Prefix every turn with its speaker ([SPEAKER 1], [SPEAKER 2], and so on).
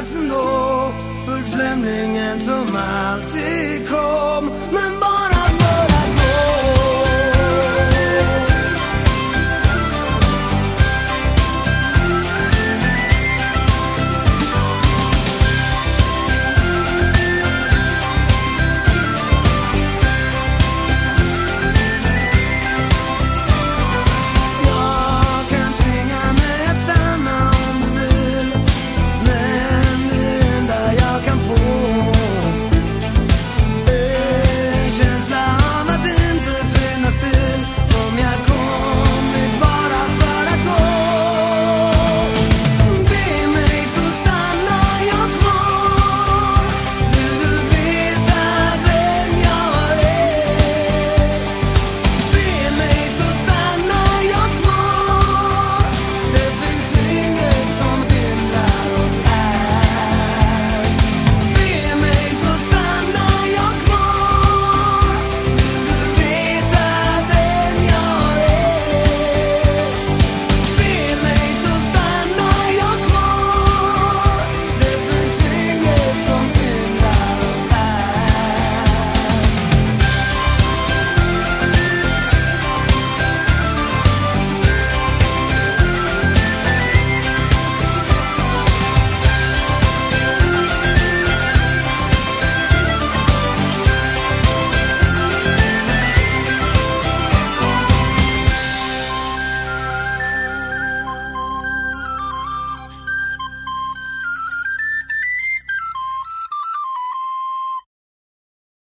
[SPEAKER 1] Herzen hoch, fünf Schlemlingen zum Altikum.